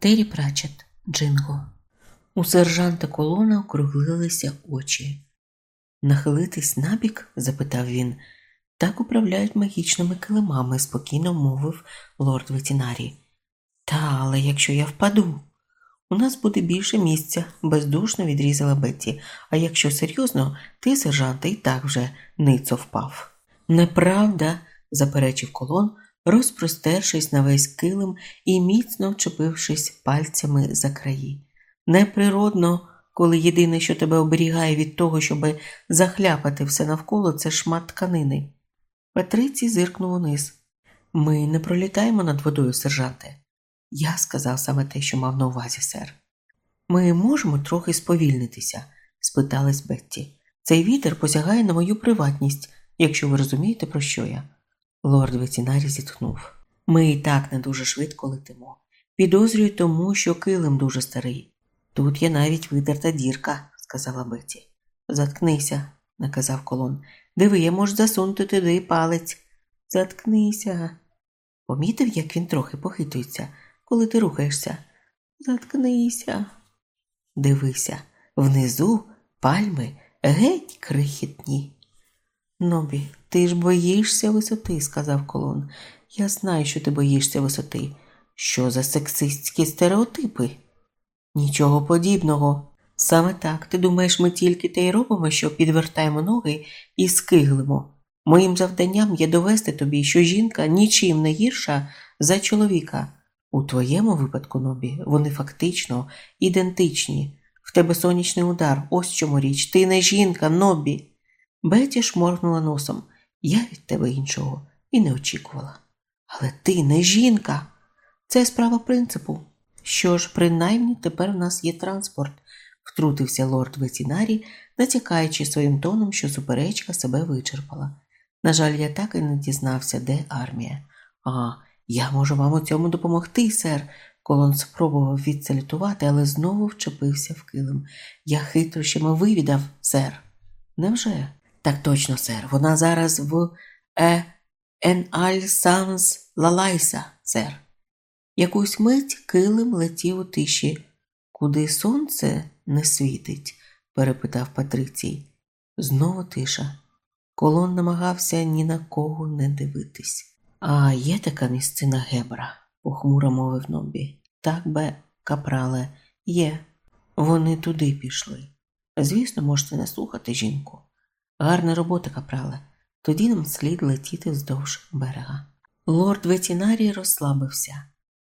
Террі Прачет, Джинго. У сержанта колона округлилися очі. Нахилитись набік? запитав він. Так управляють магічними килимами, спокійно мовив лорд ветінарій. Та, але якщо я впаду, у нас буде більше місця, бездушно відрізала Бетті. А якщо серйозно, ти, сержанте, і так вже ницо впав. Неправда, заперечив колон, розпростершись на весь килим і міцно вчепившись пальцями за краї. Неприродно, коли єдине, що тебе оберігає від того, щоб захляпати все навколо, це шмат тканини. Патриці зиркнув униз. Ми не пролітаємо над водою, сержанте. Я сказав саме те, що мав на увазі, сер. Ми можемо трохи сповільнитися? спиталась Бетті. Цей вітер посягає на мою приватність, якщо ви розумієте, про що я. Лорд ветінарі зітхнув. Ми і так не дуже швидко летимо. Підозрюю тому, що килим дуже старий. Тут є навіть видерта дірка, сказала Бетті. Заткнися, наказав колон. Диви, я можу засунути туди палець. Заткнися. Помітив, як він трохи похитується, коли ти рухаєшся. Заткнися. Дивися, внизу пальми геть крихітні. Нобі, ти ж боїшся висоти, сказав колон. Я знаю, що ти боїшся висоти. Що за сексистські стереотипи? Нічого подібного. Саме так, ти думаєш, ми тільки те й робимо, що підвертаємо ноги і скиглимо. Моїм завданням є довести тобі, що жінка нічим не гірша за чоловіка. У твоєму випадку, Нобі, вони фактично ідентичні. В тебе сонячний удар, ось чому річ. Ти не жінка, Нобі. Беті шморгнула носом. Я від тебе іншого і не очікувала. Але ти не жінка. Це справа принципу. Що ж, принаймні тепер у нас є транспорт, втрутився лорд ветінарій, натякаючи своїм тоном, що суперечка себе вичерпала. На жаль, я так і не дізнався, де армія. А, я можу вам у цьому допомогти, сер. Колон спробував відсалютувати, але знову вчепився в килим. Я хитрощами вивідав, сер. Невже? Так точно, сер. Вона зараз в е Еналь Санс Лалайса, сер. Якусь мить килим летів у тиші. Куди сонце не світить? перепитав Патрицій. Знову тиша. Колон намагався ні на кого не дивитись. А є така місцина Гебра, похмуро мовив Нобі. Так бе, капрале, є. Вони туди пішли. Звісно, можете не слухати жінку. Гарна робота, капрале. Тоді нам слід летіти вздовж берега. Лорд ветінарій розслабився.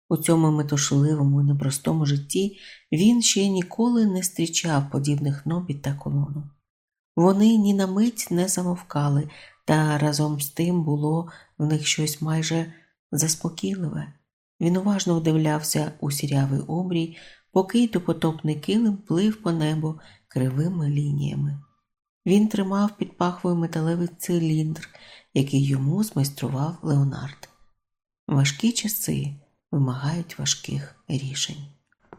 У цьому метушливому і непростому житті він ще ніколи не зустрічав подібних нобі та колону. Вони ні на мить не замовкали, та разом з тим було в них щось майже заспокійливе. Він уважно вдивлявся у сірявий обрій, поки й допотопний килим плив по небу кривими лініями. Він тримав під пахвою металевий циліндр, який йому змайстрував Леонард. Важкі часи вимагають важких рішень.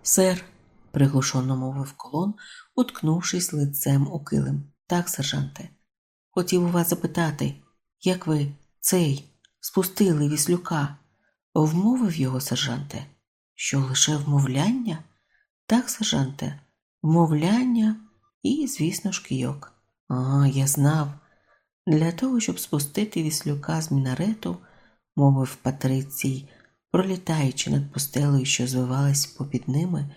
Сер, приглушено мовив колон, уткнувшись лицем у килим. Так, сержанте, хотів у вас запитати, як ви цей спустили віслюка? Вмовив його, сержанте, що лише вмовляння? Так, сержанте, вмовляння і, звісно, ж, кийок. А, я знав. Для того, щоб спустити віслюка з мінарету, мовив Патрицій, пролітаючи над пустелею, що звивалась попід ними,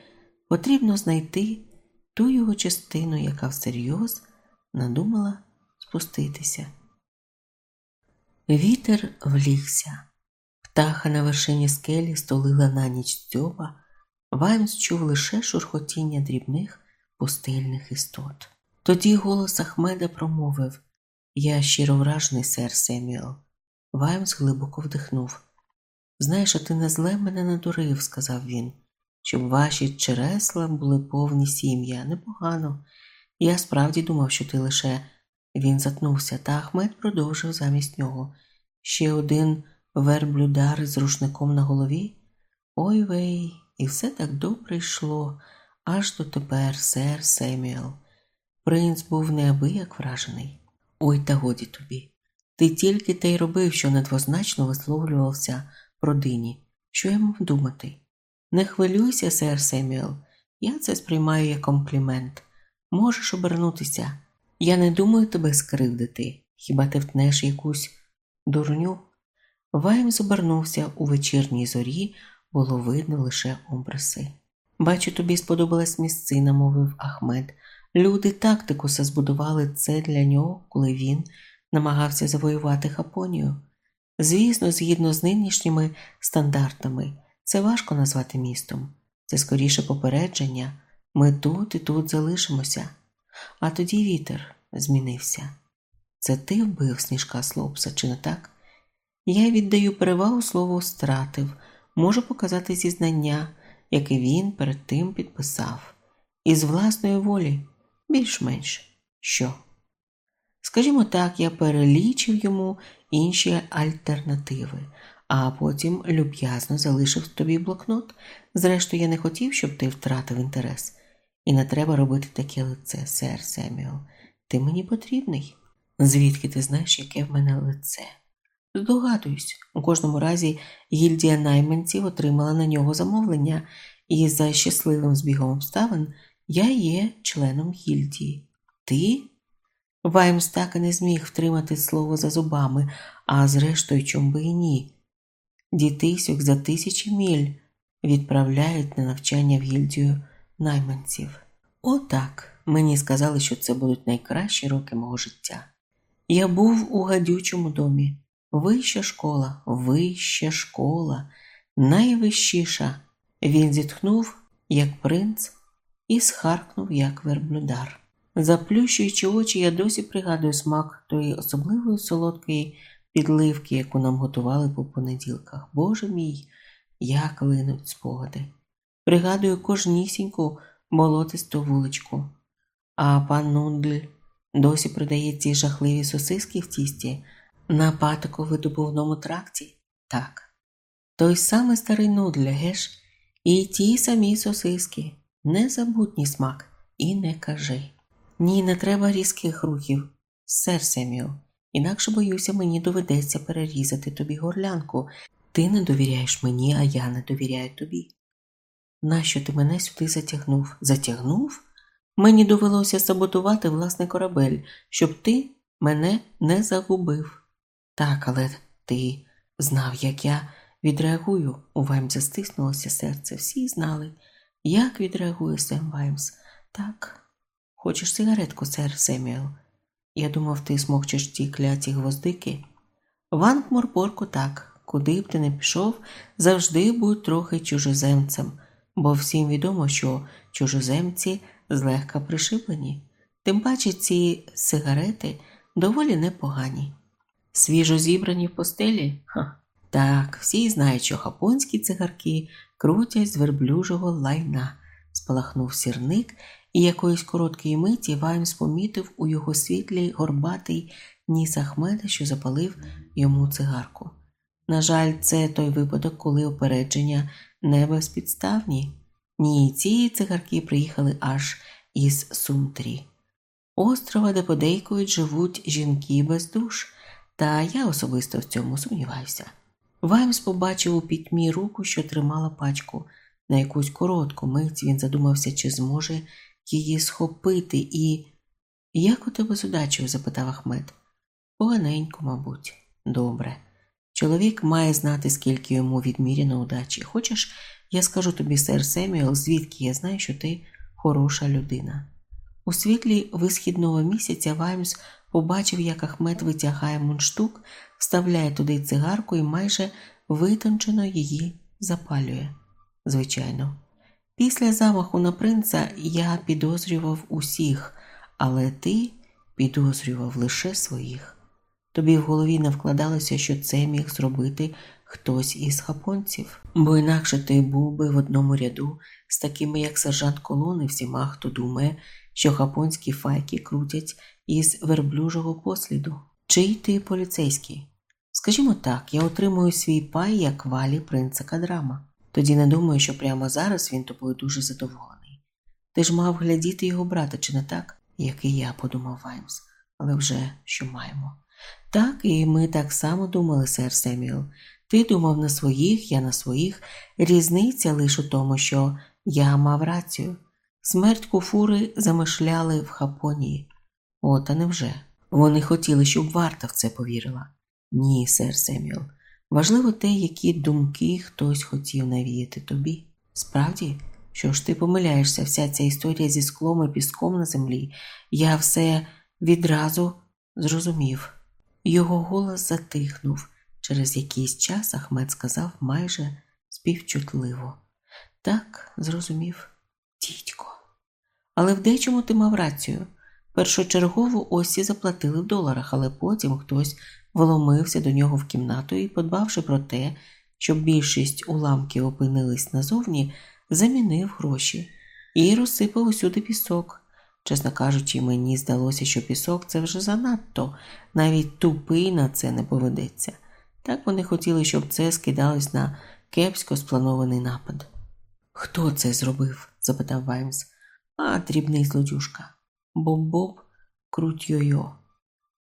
потрібно знайти ту його частину, яка всерйоз надумала спуститися. Вітер влігся. Птаха на вершині скелі столила на ніч стьоба, Ваймс чув лише шурхотіння дрібних пустельних істот. Тоді голос Ахмеда промовив Я щиро вражений, сер Семюел. Ваймс глибоко вдихнув. Знаєш, а ти не зле мене надурив, сказав він, щоб ваші чересла були повні сім'я. Непогано. Я справді думав, що ти лише. Він затнувся, та Ахмед продовжив замість нього. Ще один верблюдар з рушником на голові? Ой вей, і все так добре йшло, аж дотепер, сер Семюел. Принц був неабияк вражений. Ой, та годі тобі. Ти тільки те й робив, що недвозначно висловлювався про дині. Що мав думати? Не хвилюйся, сер Семюел. Я це сприймаю як комплімент. Можеш обернутися. Я не думаю тебе скривдити. Хіба ти втнеш якусь дурню? Ваймс обернувся у вечірній зорі, було видно лише обриси. Бачу, тобі сподобалась місцина, мовив Ахмед. Люди тактикуса збудували це для нього, коли він намагався завоювати Хапонію. Звісно, згідно з нинішніми стандартами, це важко назвати містом. Це скоріше попередження. Ми тут і тут залишимося. А тоді вітер змінився. Це ти вбив сніжка Слопса, чи не так? Я віддаю перевагу слову стратив, можу показати зізнання, яке він перед тим підписав, із власної волі, більш-менш що. Скажімо так, я перелічив йому інші альтернативи, а потім люб'язно залишив тобі блокнот. Зрештою, я не хотів, щоб ти втратив інтерес. І не треба робити таке лице, сер Семіо. Ти мені потрібний. Звідки ти знаєш, яке в мене лице? Здогадуюсь, у кожному разі гільдія найманців отримала на нього замовлення, і за щасливим збігом обставин я є членом гільдії. Ти? Ваймс так і не зміг втримати слово за зубами, а зрештою, чом би і ні. Дітисьок за тисячі міль відправляють на навчання в гільдію найманців. Отак мені сказали, що це будуть найкращі роки мого життя. Я був у гадючому домі. Вища школа, вища школа, найвищіша. Він зітхнув, як принц, і схаркнув, як верблюдар. Заплющуючи очі, я досі пригадую смак тої особливої солодкої підливки, яку нам готували по понеділках. Боже мій, як линуть спогади. Пригадую кожнісіньку болотисту вуличку, а пан Нундль досі продає ці жахливі сосиски в тісті на патоку видобувному тракті? Так. Той самий старий Нудль, геш, і ті самі сосиски, незабутній смак, і не кажи. Ні, не треба різких рухів, сер Семіо, інакше боюся, мені доведеться перерізати тобі горлянку. Ти не довіряєш мені, а я не довіряю тобі. Нащо ти мене сюди затягнув? Затягнув? Мені довелося саботувати власний корабель, щоб ти мене не загубив. Так, але ти знав, як я відреагую. У Ваймса стиснулося серце. Всі знали, як відреагує Сем Ваймс. Так, хочеш сигаретку, сер Семюел? Я думав, ти смокчеш ті кляті гвоздики. Вангморпорку так, куди б ти не пішов, завжди будь трохи чужоземцем, бо всім відомо, що чужоземці злегка пришиблені. Тим паче ці сигарети доволі непогані. Свіжо зібрані в постелі? Ха. Так, всі знають, що хапонські цигарки крутять з верблюжого лайна, спалахнув сірник, і якоїсь короткої миті Ваймс помітив у його світлі горбатий ніс Ахмеда, що запалив йому цигарку. На жаль, це той випадок, коли опередження не безпідставні. Ні, ці цигарки приїхали аж із Сумтрі, острова, де подейкують живуть жінки без душ, та я особисто в цьому сумніваюся. Ваймс побачив у пітьмі руку, що тримала пачку. На якусь коротку мить він задумався, чи зможе її схопити, і. Як у тебе з удачею? запитав Ахмед. Поганенько, мабуть, добре. Чоловік має знати, скільки йому відміряно удачі. Хочеш, я скажу тобі, сер Семюел, звідки я знаю, що ти хороша людина. У світлі висхідного місяця Ваймс побачив, як Ахмед витягає мундштук, вставляє туди цигарку і майже витончено її запалює. Звичайно. Після замаху на принца я підозрював усіх, але ти підозрював лише своїх. Тобі в голові не вкладалося, що це міг зробити хтось із хапонців, бо інакше ти був би в одному ряду з такими, як сержант колони, всіма, хто думає, що хапонські файки крутять із верблюжого посліду. Чий ти поліцейський? Скажімо так, я отримую свій пай як валі принца Кадрама. Тоді не думаю, що прямо зараз він тобою дуже задоволений. Ти ж мав глядіти його брата, чи не так, як і я, подумав Ваймс, але вже що маємо. Так, і ми так само думали, сер Семюел. Ти думав на своїх, я на своїх. Різниця лише у тому, що я мав рацію. Смерть куфури замишляли в Хапонії. От, а невже? Вони хотіли, щоб варта в це повірила. Ні, сер Семюел. Важливо те, які думки хтось хотів навіяти тобі. Справді, що ж ти помиляєшся, вся ця історія зі склом і піском на землі. Я все відразу зрозумів. Його голос затихнув. Через якийсь час Ахмед сказав майже співчутливо. Так, зрозумів, дідько. Але в дечому ти мав рацію. Першочергово осі заплатили в доларах, але потім хтось вломився до нього в кімнату і, подбавши про те, щоб більшість уламків опинились назовні, замінив гроші і розсипав усюди пісок. Чесно кажучи, мені здалося, що пісок це вже занадто, навіть тупий на це не поведеться. Так вони хотіли, щоб це скидалось на кепсько спланований напад. Хто це зробив? запитав Ваймс. А, дрібний злодюшка. Боб-боб круть-йо-йо.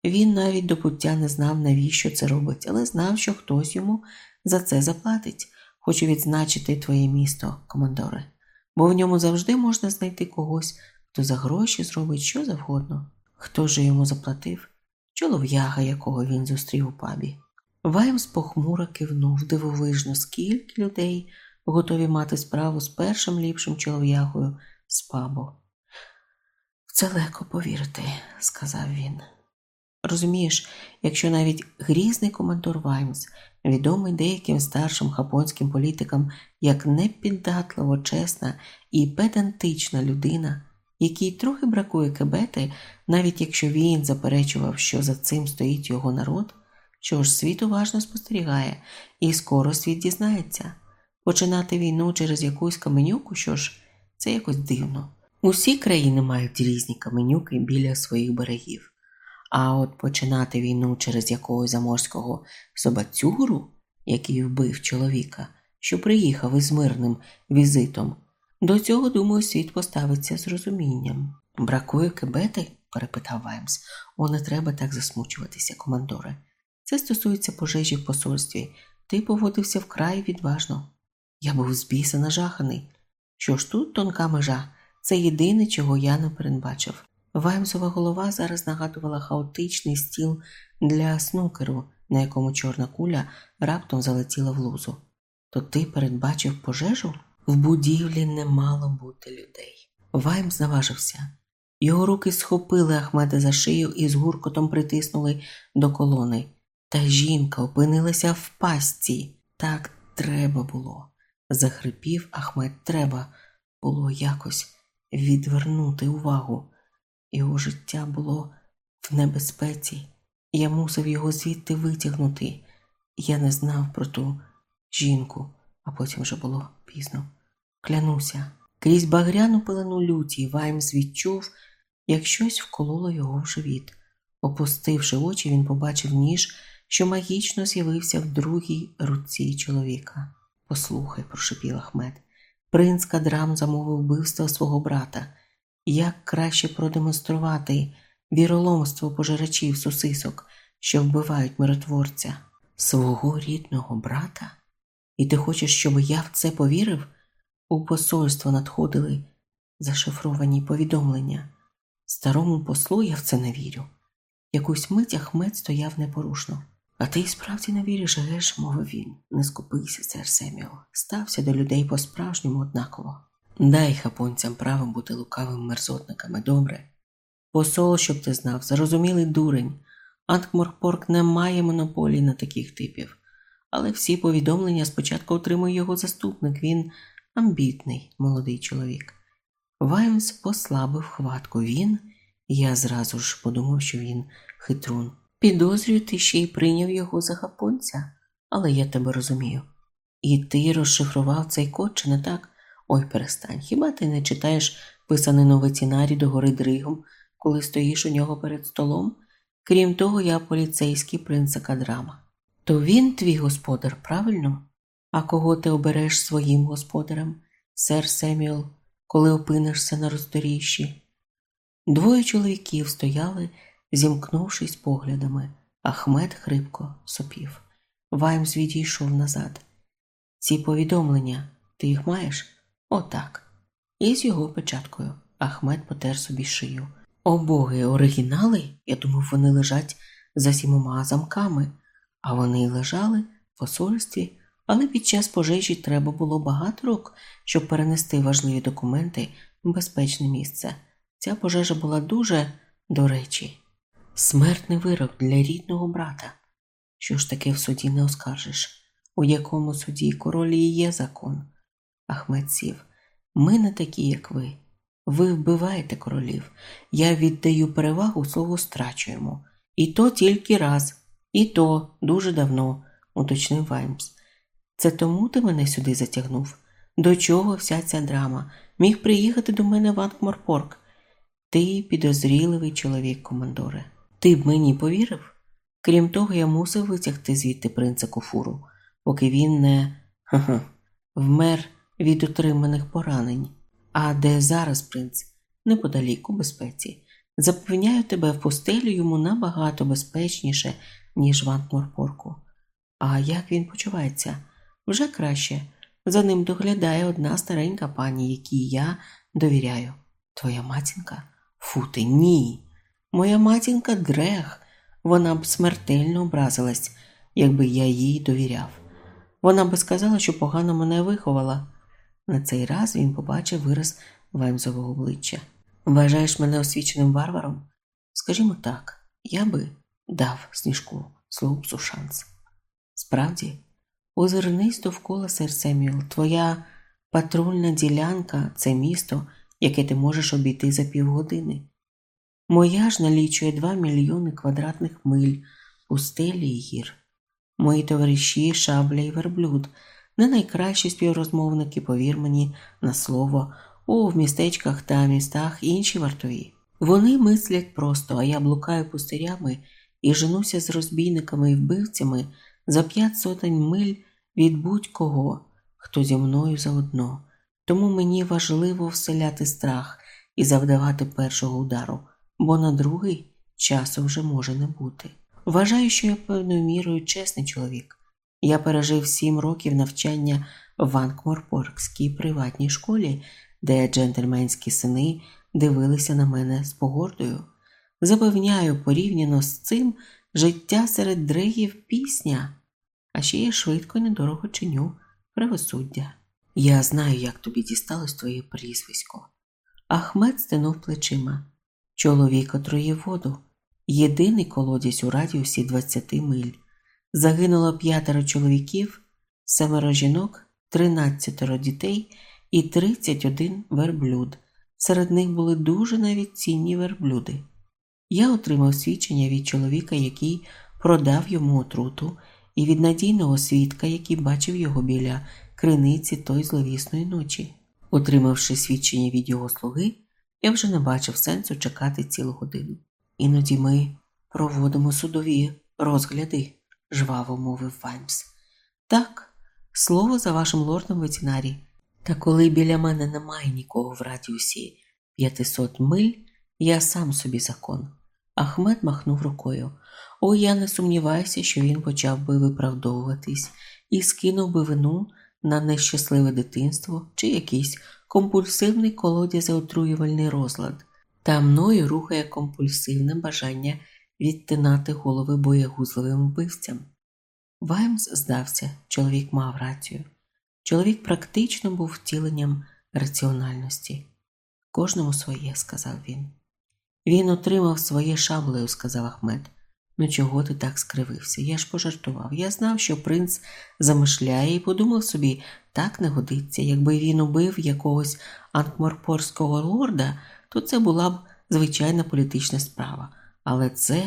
Він навіть до пуття не знав, навіщо це робить, але знав, що хтось йому за це заплатить. Хочу відзначити твоє місто, командоре, бо в ньому завжди можна знайти когось, хто за гроші зробить що завгодно. Хто ж йому заплатив? Чолов'яга, якого він зустрів у пабі. Ваймс похмуро кивнув дивовижно, скільки людей готові мати справу з першим ліпшим чолов'ягою з пабу. Це легко повірити, сказав він. Розумієш, якщо навіть грізний командор Ваймс, відомий деяким старшим хапонським політикам як непіддатлива, чесна і педантична людина, якій трохи бракує кебети, навіть якщо він заперечував, що за цим стоїть його народ, що ж світ уважно спостерігає, і скоро світ дізнається. Починати війну через якусь каменюку, що ж, це якось дивно. Усі країни мають різні каменюки біля своїх берегів. А от починати війну через якогось заморського собацюру, який вбив чоловіка, що приїхав із мирним візитом, до цього, думаю, світ поставиться з розумінням. Бракує кебети? перепитав Ваймс. О, не треба так засмучуватися, командоре. Це стосується пожежі в посольстві. Ти поводився вкрай відважно. Я був з біса нажаханий. Що ж тут тонка межа? Це єдине, чого я не передбачив. Ваймсова голова зараз нагадувала хаотичний стіл для снукеру, на якому чорна куля раптом залетіла в лузу. То ти передбачив пожежу? В будівлі не мало бути людей. Ваймс наважився. Його руки схопили Ахмеда за шию і з гуркотом притиснули до колони. Та жінка опинилася в пастці. Так треба було. Захрипів Ахмед, треба було якось відвернути увагу. Його життя було в небезпеці, я мусив його звідти витягнути. Я не знав про ту жінку, а потім вже було пізно. Клянуся, крізь багряну пелену люті Ваймс відчув, як щось вкололо його в живіт. Опустивши очі, він побачив ніж, що магічно з'явився в другій руці чоловіка. Послухай, прошепів Ахмед. Принц Кадрам замовив вбивство свого брата. Як краще продемонструвати віроломство пожирачів сосисок, що вбивають миротворця, свого рідного брата? І ти хочеш, щоб я в це повірив? У посольство надходили зашифровані повідомлення. Старому послу я в це не вірю. Якусь мить Ахмед стояв непорушно. А ти справді не віриш, геш, мовив він. Не скупися, сер Семіо. Стався до людей по-справжньому однаково. Дай хапонцям право бути лукавими мерзотниками, добре. Посол, щоб ти знав, зарозумілий дурень. Анкморпорк не має монополії на таких типів. Але всі повідомлення спочатку отримує його заступник. Він амбітний, молодий чоловік. Ваймс послабив хватку він, я зразу ж подумав, що він хитрун. Підозрюю, ти ще й прийняв його за хапонця, але я тебе розумію. І ти розшифрував цей код, чи не так? Ой, перестань. Хіба ти не читаєш писаний новицінарі до гори Дригом, коли стоїш у нього перед столом? Крім того, я поліцейський принца Кадрама. То він твій господар, правильно? А кого ти обереш своїм господарем, сер Семюел, коли опинишся на роздоріжжі? Двоє чоловіків стояли, зімкнувшись поглядами, Ахмед хрипко сопів. Ваймс відійшов назад. Ці повідомлення, ти їх маєш? Отак. І з його печаткою. Ахмед потер собі шию. О боги, оригінали? Я думав, вони лежать за сімома замками, а вони й лежали в посольстві, але під час пожежі треба було багато рок, щоб перенести важливі документи в безпечне місце. Ця пожежа була дуже, до речі, смертний вирок для рідного брата. Що ж таке в суді не оскаржиш? У якому суді королі і є закон? Ахмед сів. Ми не такі, як ви. Ви вбиваєте королів. Я віддаю перевагу слову страчуємо. І то тільки раз, і то дуже давно, уточнив Ваймс. Це тому ти мене сюди затягнув? До чого вся ця драма? Міг приїхати до мене в Анкморпорк. Ти підозріливий чоловік, командоре. Ти б мені повірив? Крім того, я мусив витягти звідти принца Куфуру, поки він не ха-ха, вмер від отриманих поранень. А де зараз принц? Неподалік у безпеці. Запевняю тебе, в постелі йому набагато безпечніше, ніж в Антморпорку. А як він почувається? Вже краще. За ним доглядає одна старенька пані, якій я довіряю. Твоя матінка? Фу ти, ні. Моя матінка дрех. Вона б смертельно образилась, якби я їй довіряв. Вона би сказала, що погано мене виховала. На цей раз він побачив вираз Ваймзового обличчя. Вважаєш мене освіченим варваром? Скажімо так, я би дав сніжку слупцу шанс. Справді, озирнись довкола Семюел, твоя патрульна ділянка це місто, яке ти можеш обійти за півгодини. Моя ж налічує два мільйони квадратних миль пустелі і гір. Мої товариші, шабля і верблюд, не найкращі співрозмовники, повір мені, на слово, о, в містечках та містах інші вартові. Вони мислять просто, а я блукаю пустирями і женуся з розбійниками і вбивцями за п'ять сотень миль від будь-кого, хто зі мною заодно. Тому мені важливо вселяти страх і завдавати першого удару, бо на другий часу вже може не бути. Вважаю, що я певною мірою чесний чоловік. Я пережив сім років навчання в Анкморпоркській приватній школі, де джентльменські сини дивилися на мене з погордою. Запевняю, порівняно з цим життя серед дригів пісня, а ще я швидко і недорого чиню правосуддя. Я знаю, як тобі дісталось твоє прізвисько. Ахмед стинув плечима. Чоловік отруїв воду, єдиний колодязь у радіусі 20 миль. Загинуло п'ятеро чоловіків, семеро жінок, тринадцятеро дітей і 31 верблюд. Серед них були дуже навіть цінні верблюди. Я отримав свідчення від чоловіка, який продав йому отруту, і від надійного свідка, який бачив його біля криниці той зловісної ночі. Отримавши свідчення від його слуги, я вже не бачив сенсу чекати цілу годину. Іноді ми проводимо судові розгляди, жваво мовив Ваймс. Так, слово за вашим лордом ветінарі. Та коли біля мене немає нікого в радіусі 500 миль, я сам собі закон. Ахмед махнув рукою. О, я не сумніваюся, що він почав би виправдовуватись і скинув би вину на нещасливе дитинство чи якийсь компульсивний колодязеотруювальний розлад. Та мною рухає компульсивне бажання відтинати голови боєгузливим вбивцям. Ваймс здався, чоловік мав рацію. Чоловік практично був втіленням раціональності. Кожному своє, сказав він. Він отримав своє шаблею, сказав Ахмед. Ну чого ти так скривився? Я ж пожартував. Я знав, що принц замишляє, і подумав собі, так не годиться. Якби він убив якогось анкморпорського лорда, то це була б звичайна політична справа. Але це,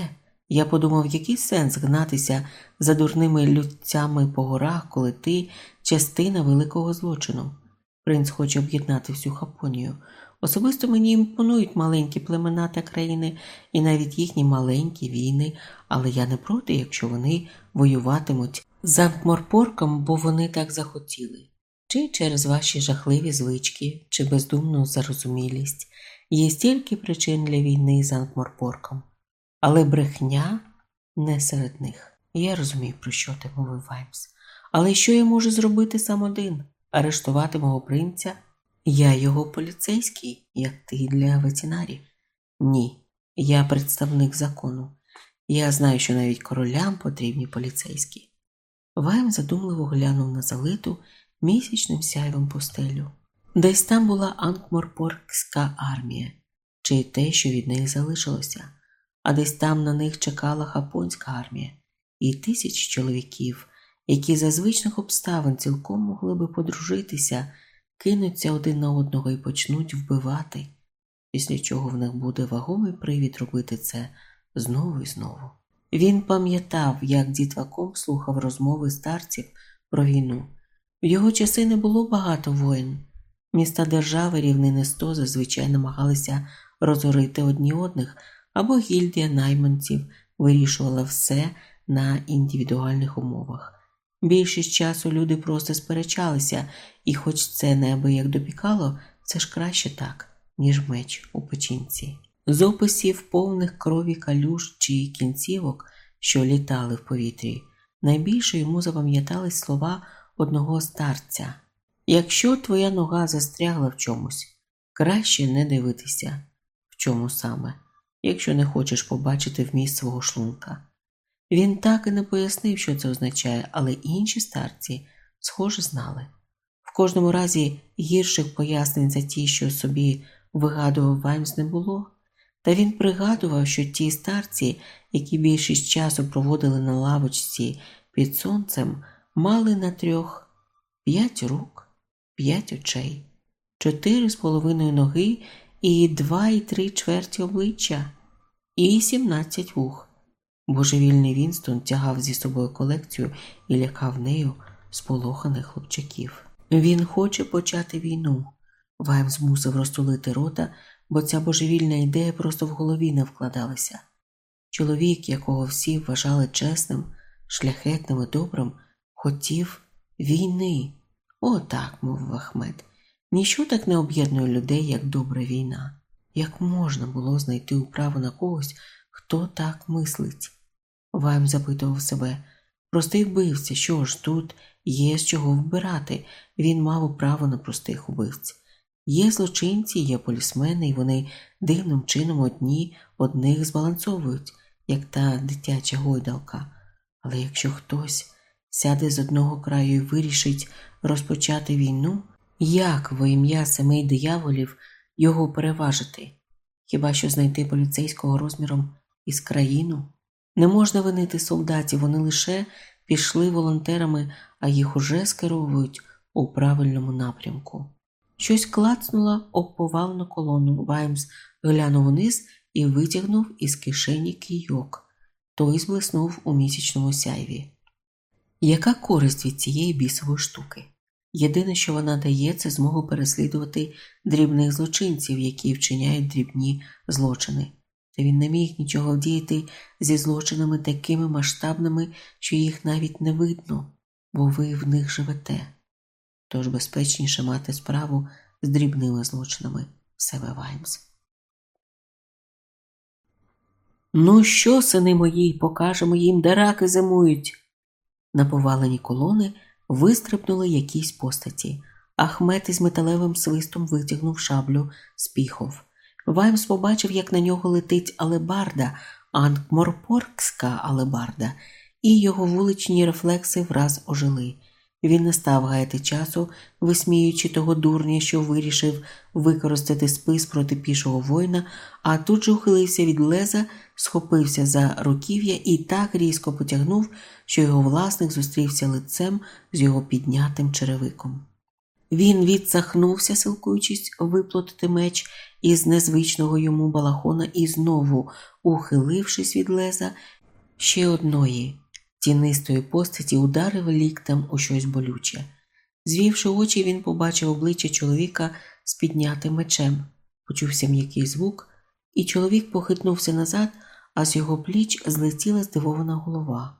я подумав, який сенс гнатися за дурними людцями по горах, коли ти частина великого злочину. Принц хоче об'єднати всю Хапонію. Особисто мені імпонують маленькі племена та країни і навіть їхні маленькі війни, але я не проти, якщо вони воюватимуть з Анкморпорком, бо вони так захотіли. Чи через ваші жахливі звички, чи бездумну зарозумілість є стільки причин для війни з Анкморпорком, але брехня не серед них. Я розумію, про що ти мовив Ваймс. Але що я можу зробити сам один? Арештувати мого принця? Я його поліцейський, як ти для ветеринарів. Ні, я представник закону. Я знаю, що навіть королям потрібні поліцейські. Вайм задумливо глянув на залиту місячним сяйвом пустелю. Десь там була Анкморпоркська армія, чи те, що від неї залишилося, а десь там на них чекала Хапонська армія і тисячі чоловіків, які за звичних обставин цілком могли би подружитися, кинуться один на одного і почнуть вбивати, після чого в них буде вагомий привід робити це знову і знову. Він пам'ятав, як дітваком слухав розмови старців про війну. В його часи не було багато воїн. Міста держави рівнини сто зазвичай намагалися розорити одні одних, або гільдія найманців вирішувала все на індивідуальних умовах. Більшість часу люди просто сперечалися, і, хоч це небо як допікало, це ж краще так, ніж меч у печінці. З описів повних крові калюш чи кінцівок, що літали в повітрі, найбільше йому запам'ятались слова одного старця якщо твоя нога застрягла в чомусь, краще не дивитися, в чому саме, якщо не хочеш побачити вміст свого шлунка. Він так і не пояснив, що це означає, але інші старці, схоже, знали. В кожному разі гірших пояснень за ті, що собі вигадував Ваймс, не було, та він пригадував, що ті старці, які більшість часу проводили на лавочці під сонцем, мали на трьох п'ять рук, п'ять очей, чотири з половиною ноги і два і три чверті обличчя, і сімнадцять вух. Божевільний Вінстон тягав зі собою колекцію і лякав нею сполоханих хлопчаків. Він хоче почати війну. Вайм змусив розтулити рота, бо ця божевільна ідея просто в голові не вкладалася. Чоловік, якого всі вважали чесним, шляхетним і добрим, хотів війни. О, так, мовив Ахмед. Ніщо так не об'єднує людей, як добра війна. Як можна було знайти управу на когось, хто так мислить? Вайм запитував себе. Простий вбивця, що ж тут є з чого вбирати, він мав право на простих убивць. Є злочинці, є полісмени, і вони дивним чином одні одних збалансовують, як та дитяча гойдалка. Але якщо хтось сяде з одного краю і вирішить розпочати війну, як во ім'я семи дияволів його переважити? Хіба що знайти поліцейського розміром із країну? Не можна винити солдатів, вони лише пішли волонтерами, а їх уже скеровують у правильному напрямку. Щось клацнуло об повалену колону. Ваймс глянув униз і витягнув із кишені кійок. Той зблиснув у місячному сяйві. Яка користь від цієї бісової штуки? Єдине, що вона дає, це змогу переслідувати дрібних злочинців, які вчиняють дрібні злочини. Та він не міг нічого вдіяти зі злочинами такими масштабними, що їх навіть не видно, бо ви в них живете. Тож безпечніше мати справу з дрібними злочинами себе Ваймс. Ну що, сини мої, покажемо їм, де раки зимують. На повалені колони вистрибнули якісь постаті. Ахмед із металевим свистом витягнув шаблю з піхов. Ваймс побачив, як на нього летить алебарда, Анкморпоркська алебарда, і його вуличні рефлекси враз ожили. Він не став гаяти часу, висміюючи того дурня, що вирішив використати спис проти пішого воїна, а тут же ухилився від леза, схопився за руків'я і так різко потягнув, що його власник зустрівся лицем з його піднятим черевиком. Він відсахнувся, силкуючись виплатити меч із незвичного йому балахона, і знову, ухилившись від леза, ще одної тінистої постаті, ударив ліктем у щось болюче. Звівши очі, він побачив обличчя чоловіка з піднятим мечем, почувся м'який звук, і чоловік похитнувся назад, а з його пліч злетіла здивована голова.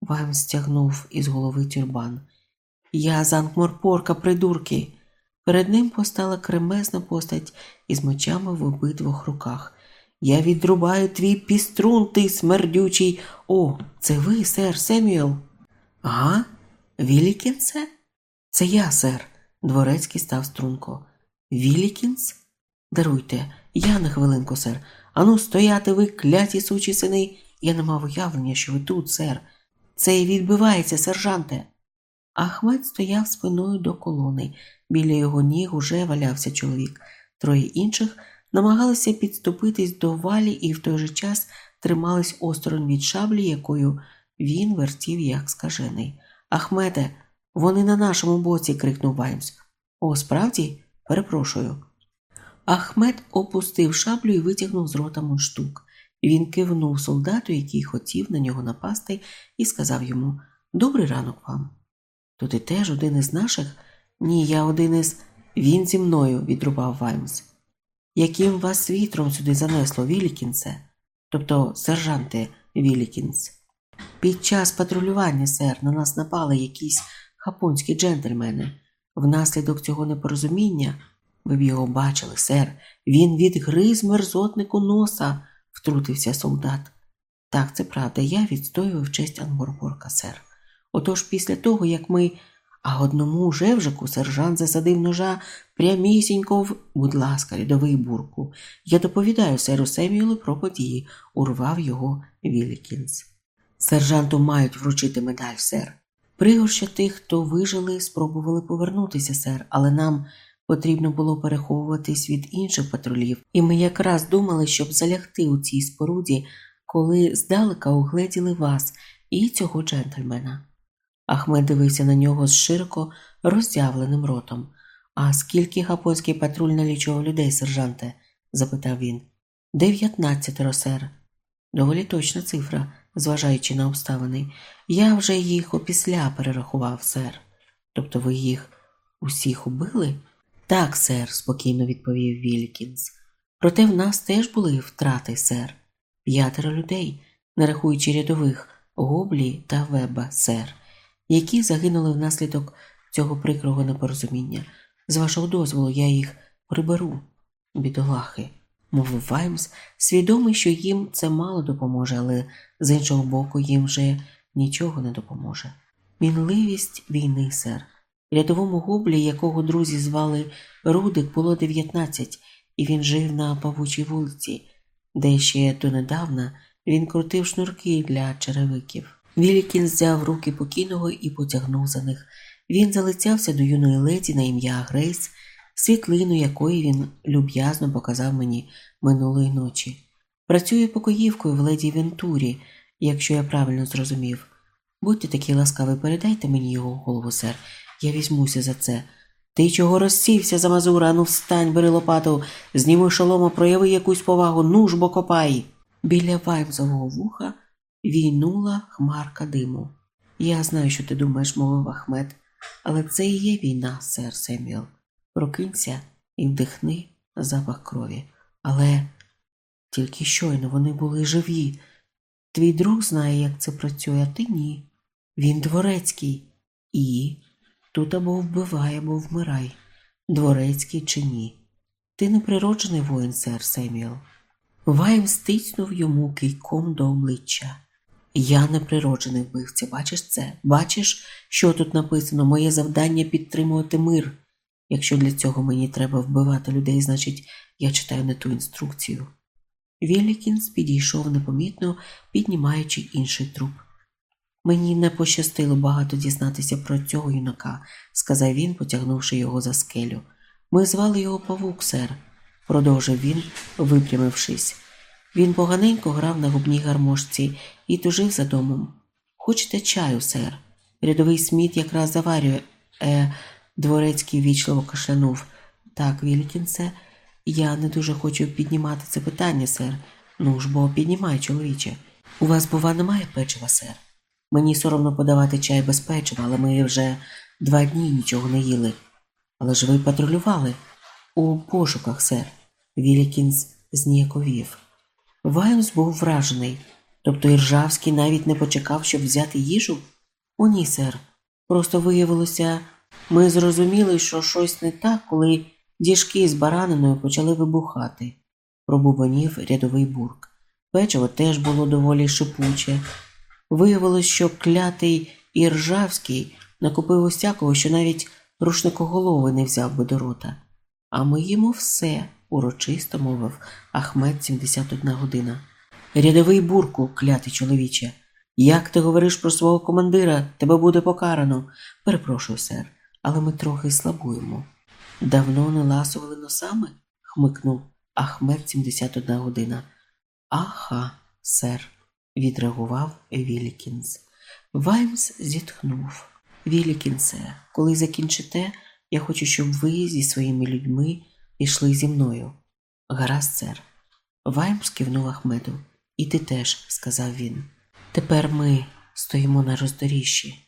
Вайм стягнув із голови тюрбан. Я Занкморпорка, придурки. Перед ним постала кремезна постать із мечами в обидвох руках. Я відрубаю твій піструн, ти смердючий. О, це ви, сер Семюел? Ага, Вілікінсе? Це я, сер. Дворецький став струнко. Вілікінс? Даруйте, я на хвилинку, сер. Ану, стояти ви, кляті сучі сини. Я не мав уявлення, що ви тут, сер. Це і відбивається, сержанте. Ахмед стояв спиною до колони. Біля його ніг уже валявся чоловік. Троє інших намагалися підступитись до валі і в той же час тримались осторонь від шаблі, якою він вертів як скажений. Ахмеде, вони на нашому боці. крикнув Ваймс. О, справді? Перепрошую. Ахмед опустив шаблю і витягнув з рота мундштук. Він кивнув солдату, який хотів на нього напасти, і сказав йому Добрий ранок вам. То ти теж один із наших? Ні, я один із. Він зі мною, відрубав Ваймс. Яким вас вітром сюди занесло, Вілікінсе? Тобто, сержанте Вілікінс. Під час патрулювання, сер, на нас напали якісь хапонські джентльмени. Внаслідок цього непорозуміння, ви б його бачили, сер, він відгриз мерзотнику носа, втрутився солдат. Так, це правда, я відстоював честь Ангорборка, сер. Отож, після того, як ми. А одному жевжику сержант засадив ножа прямісінько в, будь ласка, рядовий бурку. Я доповідаю серу Семюелу про події, урвав його Вілікінс. Сержанту мають вручити медаль, сер. Пригорща тих, хто вижили, спробували повернутися, сер, але нам потрібно було переховуватись від інших патрулів, і ми якраз думали, щоб залягти у цій споруді, коли здалека угледіли вас і цього джентльмена. Ахмед дивився на нього з широко роззявленим ротом. А скільки гапонський патруль налічував людей, сержанте? запитав він. Дев'ятнадцятеро, сер. Доволі точна цифра, зважаючи на обставини. Я вже їх опісля перерахував, сер. Тобто ви їх усіх убили? Так, сер, спокійно відповів Вількінс. Проте в нас теж були втрати, сер. П'ятеро людей, не рахуючи рядових, гоблі та веба, сер які загинули внаслідок цього прикрого непорозуміння. З вашого дозволу я їх приберу, бідолахи, мовив Ваймс, свідомий, що їм це мало допоможе, але з іншого боку, їм вже нічого не допоможе. Мінливість війни, сер. Рядовому гоблі, якого друзі звали Рудик, було 19, і він жив на павучій вулиці, де ще донедавна він крутив шнурки для черевиків. Вілікін взяв руки покійного і потягнув за них. Він залицявся до юної леді на ім'я Грейс, світлину якої він люб'язно показав мені минулої ночі. Працює покоївкою в леді Вентурі, якщо я правильно зрозумів. Будьте такі ласкаві, передайте мені його голову, сер. Я візьмуся за це. Ти чого розсівся за мазура? Ну встань, бери лопату, зніми шолома, прояви якусь повагу, ну ж бо копай. Біля ваймзового вуха війнула хмарка диму. Я знаю, що ти думаєш, мовив Ахмед, але це і є війна, сер Семюел. Прокинься і вдихни запах крові. Але тільки щойно вони були живі. Твій друг знає, як це працює, а ти ні. Він дворецький. І тут або вбивай, або вмирай, дворецький чи ні. Ти неприроджений воїн, сер Семюел. Вайм стиснув йому кийком до обличчя. Я неприроджений вбивця. Бачиш це? Бачиш, що тут написано? Моє завдання підтримувати мир. Якщо для цього мені треба вбивати людей, значить я читаю не ту інструкцію. Вілікінс підійшов непомітно, піднімаючи інший труп. Мені не пощастило багато дізнатися про цього юнака, сказав він, потягнувши його за скелю. Ми звали його павук, сер, продовжив він, випрямившись. Він поганенько грав на губній гармошці і тужив за домом. Хочете чаю, сер? Рядовий сміт якраз заварює. Е, Дворецький вічливо кашлянув. Так, Вількінсе, я не дуже хочу піднімати це питання, сер. Ну ж бо піднімай, чоловіче. У вас, бува, немає печива, сер. Мені соромно подавати чай без печива, але ми вже два дні нічого не їли. Але ж ви патрулювали у пошуках, сер. Вілікінс зніяковів. Ваймс був вражений, тобто Іржавський навіть не почекав, щоб взяти їжу? О, ні, сер. Просто виявилося, ми зрозуміли, що щось не так, коли діжки з бараниною почали вибухати. пробубонів рядовий бурк. Печиво теж було доволі шипуче. Виявилось, що клятий Іржавський накупив усякого, що навіть рушникоголовий не взяв би до рота. А ми їмо все, урочисто мовив Ахмед 71 година. Рядовий бурку, клятий чоловіче. Як ти говориш про свого командира, тебе буде покарано. Перепрошую, сер, але ми трохи слабуємо. Давно не ласували носами? хмикнув Ахмед 71 година. Аха, сер, відреагував Вілікінс. Ваймс зітхнув. Вілікінсе, коли закінчите, я хочу, щоб ви зі своїми людьми пішли зі мною. Гаразд, сер. Ваймс кивнув Ахмеду. І ти теж, сказав він. Тепер ми стоїмо на роздоріжжі.